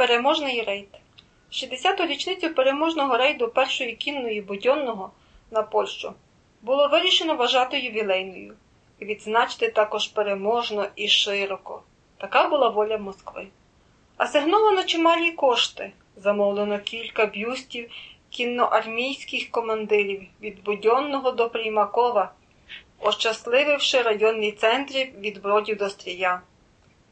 Переможний рейд. 60-ту річницю переможного рейду першої кінної будьонного на Польщу було вирішено вважати ювілейною і відзначити також переможно і широко. Така була воля Москви. Асигновано чималі кошти, замовлено кілька бюстів кінноармійських командирів від Будьонного до Приймакова, ощаслививши районні центри від бродів до стрія.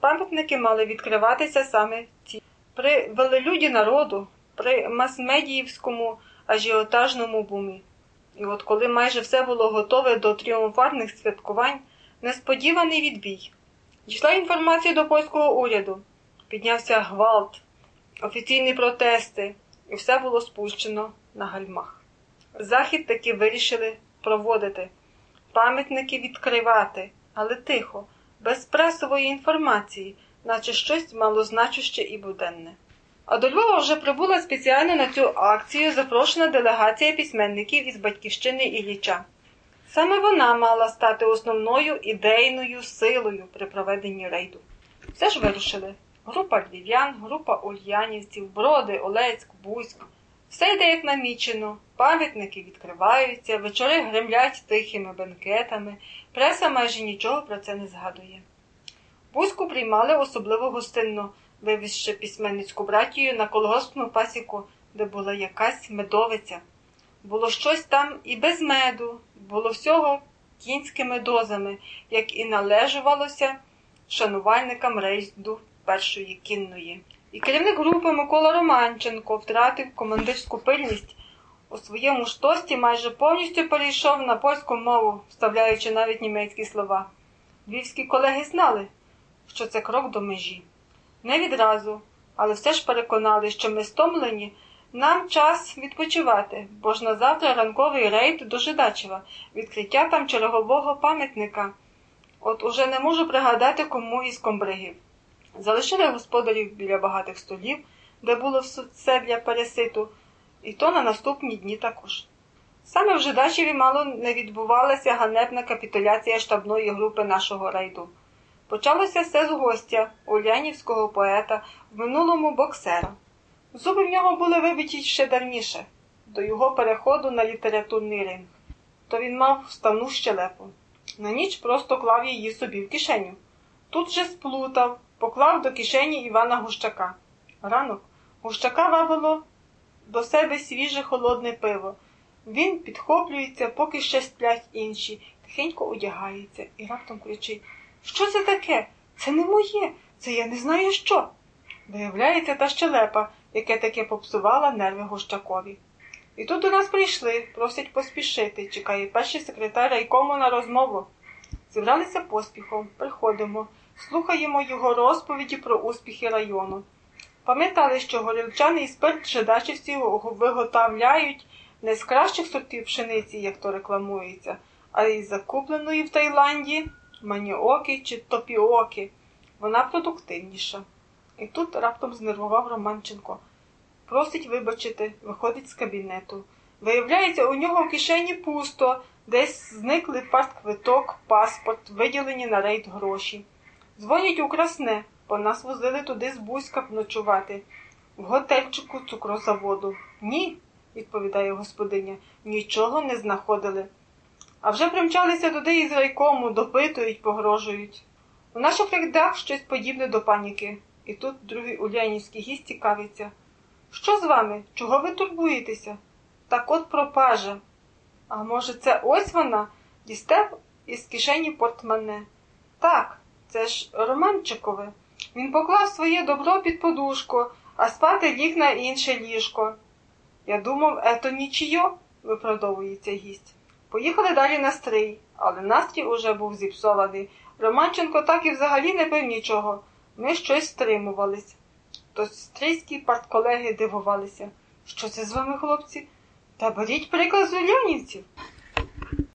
Пам'ятники мали відкриватися саме ці. При велелюді народу, при мас-медіївському ажіотажному бумі. І от коли майже все було готове до тріумфарних святкувань, несподіваний відбій. Дійшла інформація до польського уряду. Піднявся гвалт, офіційні протести, і все було спущено на гальмах. Захід таки вирішили проводити, пам'ятники відкривати, але тихо, без пресової інформації, наче щось малозначуще і буденне. А до Львова вже прибула спеціально на цю акцію запрошена делегація письменників із батьківщини Ілліча. Саме вона мала стати основною ідейною силою при проведенні рейду. Все ж вирушили. Група львів'ян, група ульянівців, броди, Олецьк, Бузьк. Все йде як намічено, пам'ятники відкриваються, вечори гремлять тихими бенкетами, преса майже нічого про це не згадує. Бузьку приймали особливо гостинно, вивізши письменницьку братію на колгоспну пасіку, де була якась медовиця. Було щось там і без меду, було всього кінськими дозами, як і належувалося шанувальникам рейду першої кінної. І керівник групи Микола Романченко втратив командирську пильність. У своєму штості майже повністю перейшов на польську мову, вставляючи навіть німецькі слова. Львівські колеги знали, що це крок до межі. Не відразу, але все ж переконали, що ми стомлені, нам час відпочивати, бо ж на завтра ранковий рейд до Жидачева, відкриття там чергового пам'ятника. От уже не можу пригадати кому із комбригів. Залишили господарів біля багатих столів, де було все для переситу, і то на наступні дні також. Саме в Жидачеві мало не відбувалася ганебна капітуляція штабної групи нашого рейду. Почалося все з гостя, улянівського поета, в минулому боксера. Зуби в нього були вибиті ще давніше, до його переходу на літературний ринг. То він мав вставну щелепу. На ніч просто клав її собі в кишеню. Тут же сплутав, поклав до кишені Івана Гущака. Ранок Гущака вабило до себе свіже холодне пиво. Він підхоплюється, поки ще сплять інші, тихенько одягається і раптом кричить Що це таке? Це не моє, це я не знаю що. Виявляється, та щелепа, яке таке попсувала нерви Гущакові. І тут до нас прийшли, просять поспішити, чекає перший секретар райкому на розмову. Зібралися поспіхом, приходимо, слухаємо його розповіді про успіхи району. Пам'ятали, що горілчаний спирт жидачівці виготовляють не з кращих сортів пшениці, як то рекламується, а із закупленої в Таїланді маніоки чи топіоки. Вона продуктивніша. І тут раптом знервував Романченко. Просить вибачити, виходить з кабінету. Виявляється, у нього в кишені пусто, десь зникли партквиток, паспорт, виділені на рейд гроші. Дзвонять у красне, бо нас возили туди з Бузька ночувати, в готельчику цукрозаводу. Ні, відповідає господиня, нічого не знаходили. А вже примчалися туди із райкому, допитують, погрожують. У наших рядах щось подібне до паніки. І тут другий улянівський гість цікавиться. Що з вами? Чого ви турбуєтеся? Так от пропажа. А може, це ось вона? Дістав із кишені портмане. Так, це ж Романчикове. Він поклав своє добро під подушку, а спати ліг на інше ліжко. Я думав, ето нічийо, виправдовується гість. Поїхали далі на стрий, але настрій уже був зіпсований. Романченко так і взагалі не пив нічого. Ми щось стримувались. То стрийські партколеги дивувалися. Що це з вами, хлопці? Та беріть приклад з улянівців.